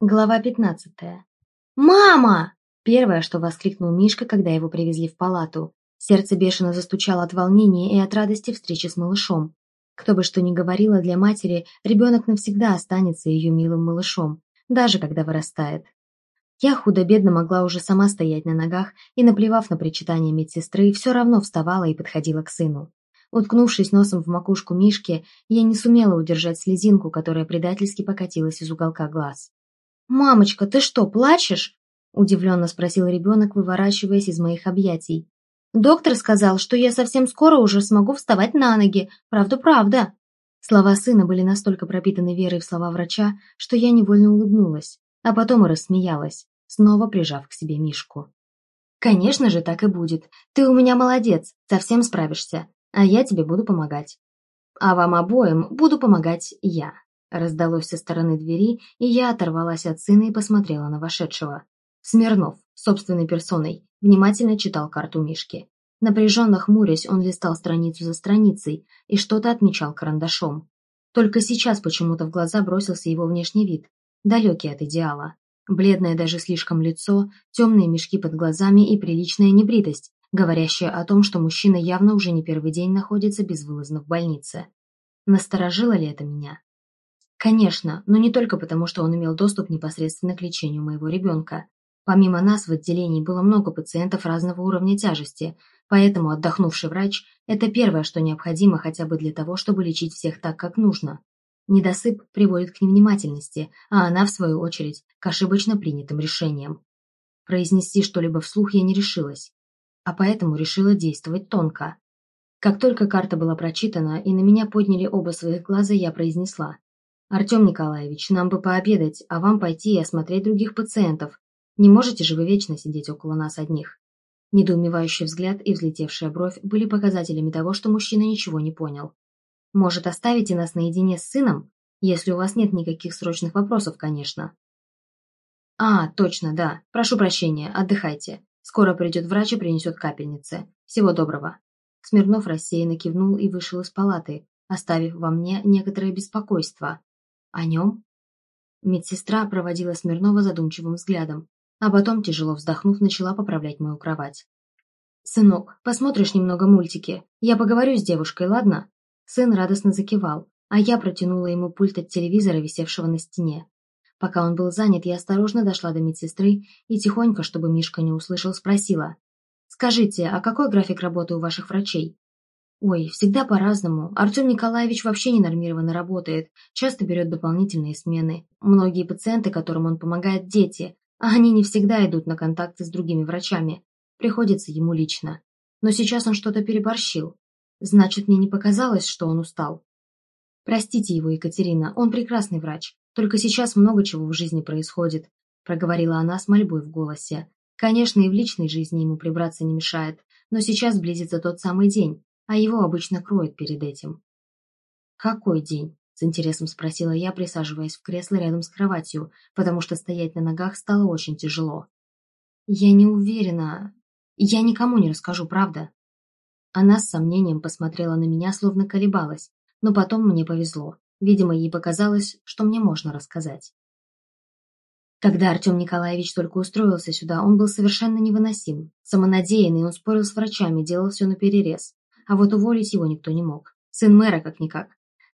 Глава пятнадцатая. «Мама!» Первое, что воскликнул Мишка, когда его привезли в палату. Сердце бешено застучало от волнения и от радости встречи с малышом. Кто бы что ни говорила для матери, ребенок навсегда останется ее милым малышом, даже когда вырастает. Я худо-бедно могла уже сама стоять на ногах и, наплевав на причитание медсестры, все равно вставала и подходила к сыну. Уткнувшись носом в макушку Мишки, я не сумела удержать слезинку, которая предательски покатилась из уголка глаз. «Мамочка, ты что, плачешь?» – удивленно спросил ребенок, выворачиваясь из моих объятий. «Доктор сказал, что я совсем скоро уже смогу вставать на ноги. Правда-правда». Слова сына были настолько пропитаны верой в слова врача, что я невольно улыбнулась, а потом и рассмеялась, снова прижав к себе Мишку. «Конечно же так и будет. Ты у меня молодец, совсем справишься, а я тебе буду помогать. А вам обоим буду помогать я». Раздалось со стороны двери, и я оторвалась от сына и посмотрела на вошедшего. Смирнов, собственной персоной, внимательно читал карту Мишки. Напряженно хмурясь, он листал страницу за страницей и что-то отмечал карандашом. Только сейчас почему-то в глаза бросился его внешний вид, далекий от идеала. Бледное даже слишком лицо, темные мешки под глазами и приличная небритость, говорящая о том, что мужчина явно уже не первый день находится безвылазно в больнице. Насторожило ли это меня? Конечно, но не только потому, что он имел доступ непосредственно к лечению моего ребенка. Помимо нас в отделении было много пациентов разного уровня тяжести, поэтому отдохнувший врач – это первое, что необходимо хотя бы для того, чтобы лечить всех так, как нужно. Недосып приводит к невнимательности, а она, в свою очередь, к ошибочно принятым решениям. Произнести что-либо вслух я не решилась, а поэтому решила действовать тонко. Как только карта была прочитана и на меня подняли оба своих глаза, я произнесла «Артем Николаевич, нам бы пообедать, а вам пойти и осмотреть других пациентов. Не можете же вы вечно сидеть около нас одних?» Недоумевающий взгляд и взлетевшая бровь были показателями того, что мужчина ничего не понял. «Может, оставите нас наедине с сыном? Если у вас нет никаких срочных вопросов, конечно». «А, точно, да. Прошу прощения, отдыхайте. Скоро придет врач и принесет капельницы. Всего доброго». Смирнов рассеянно кивнул и вышел из палаты, оставив во мне некоторое беспокойство. О нем? Медсестра проводила Смирнова задумчивым взглядом, а потом, тяжело вздохнув, начала поправлять мою кровать. «Сынок, посмотришь немного мультики? Я поговорю с девушкой, ладно?» Сын радостно закивал, а я протянула ему пульт от телевизора, висевшего на стене. Пока он был занят, я осторожно дошла до медсестры и тихонько, чтобы Мишка не услышал, спросила. «Скажите, а какой график работы у ваших врачей?» Ой, всегда по-разному. Артем Николаевич вообще ненормированно работает, часто берет дополнительные смены. Многие пациенты, которым он помогает, дети, а они не всегда идут на контакты с другими врачами. Приходится ему лично. Но сейчас он что-то переборщил. Значит, мне не показалось, что он устал. Простите его, Екатерина, он прекрасный врач. Только сейчас много чего в жизни происходит, проговорила она с мольбой в голосе. Конечно, и в личной жизни ему прибраться не мешает, но сейчас близится тот самый день, а его обычно кроет перед этим. «Какой день?» – с интересом спросила я, присаживаясь в кресло рядом с кроватью, потому что стоять на ногах стало очень тяжело. «Я не уверена. Я никому не расскажу, правда?» Она с сомнением посмотрела на меня, словно колебалась, но потом мне повезло. Видимо, ей показалось, что мне можно рассказать. Когда Артем Николаевич только устроился сюда, он был совершенно невыносим. Самонадеянный, он спорил с врачами, делал все наперерез. А вот уволить его никто не мог. Сын мэра как-никак.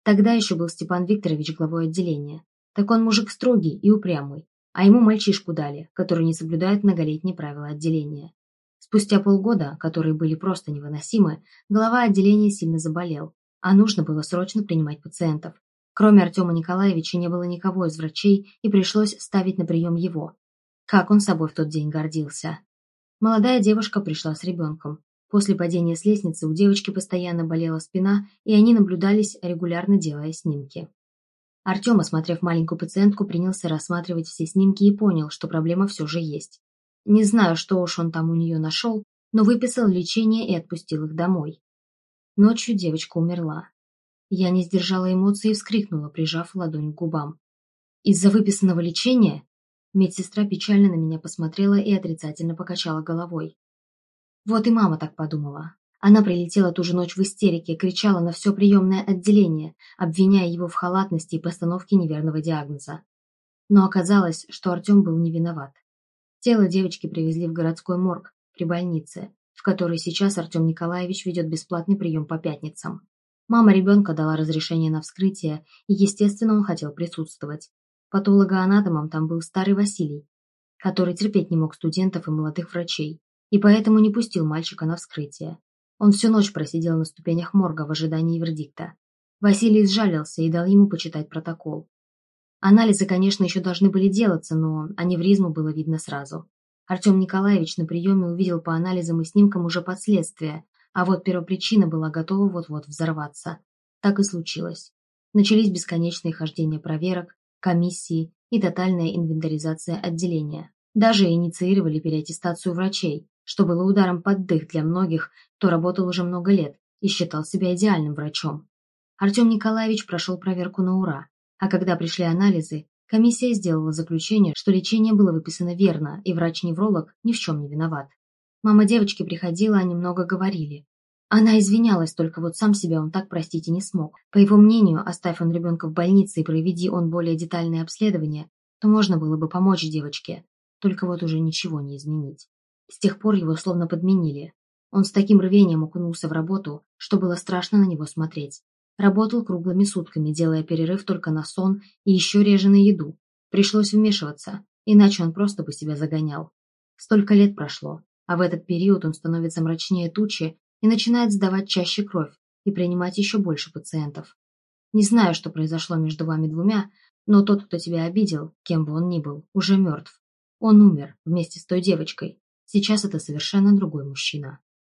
Тогда еще был Степан Викторович главой отделения. Так он мужик строгий и упрямый. А ему мальчишку дали, который не соблюдает многолетние правила отделения. Спустя полгода, которые были просто невыносимы, глава отделения сильно заболел, а нужно было срочно принимать пациентов. Кроме Артема Николаевича не было никого из врачей, и пришлось ставить на прием его. Как он собой в тот день гордился. Молодая девушка пришла с ребенком. После падения с лестницы у девочки постоянно болела спина, и они наблюдались, регулярно делая снимки. Артем, осмотрев маленькую пациентку, принялся рассматривать все снимки и понял, что проблема все же есть. Не знаю, что уж он там у нее нашел, но выписал лечение и отпустил их домой. Ночью девочка умерла. Я не сдержала эмоций и вскрикнула, прижав ладонь к губам. «Из-за выписанного лечения?» Медсестра печально на меня посмотрела и отрицательно покачала головой. Вот и мама так подумала. Она прилетела ту же ночь в истерике, кричала на все приемное отделение, обвиняя его в халатности и постановке неверного диагноза. Но оказалось, что Артем был не виноват. Тело девочки привезли в городской морг при больнице, в которой сейчас Артем Николаевич ведет бесплатный прием по пятницам. Мама ребенка дала разрешение на вскрытие, и, естественно, он хотел присутствовать. Патологоанатомом там был старый Василий, который терпеть не мог студентов и молодых врачей, и поэтому не пустил мальчика на вскрытие. Он всю ночь просидел на ступенях морга в ожидании вердикта. Василий сжалился и дал ему почитать протокол. Анализы, конечно, еще должны были делаться, но аневризму было видно сразу. Артем Николаевич на приеме увидел по анализам и снимкам уже последствия, а вот первопричина была готова вот-вот взорваться. Так и случилось. Начались бесконечные хождения проверок, комиссии и тотальная инвентаризация отделения. Даже инициировали переаттестацию врачей, что было ударом под дых для многих, кто работал уже много лет и считал себя идеальным врачом. Артем Николаевич прошел проверку на ура, а когда пришли анализы, комиссия сделала заключение, что лечение было выписано верно, и врач-невролог ни в чем не виноват. Мама девочки приходила, они много говорили. Она извинялась, только вот сам себя он так простить и не смог. По его мнению, оставь он ребенка в больнице и проведи он более детальное обследование, то можно было бы помочь девочке, только вот уже ничего не изменить. С тех пор его словно подменили. Он с таким рвением окунулся в работу, что было страшно на него смотреть. Работал круглыми сутками, делая перерыв только на сон и еще реже на еду. Пришлось вмешиваться, иначе он просто бы себя загонял. Столько лет прошло, а в этот период он становится мрачнее тучи и начинает сдавать чаще кровь и принимать еще больше пациентов. Не знаю, что произошло между вами двумя, но тот, кто тебя обидел, кем бы он ни был, уже мертв. Он умер вместе с той девочкой. Сейчас это совершенно другой мужчина.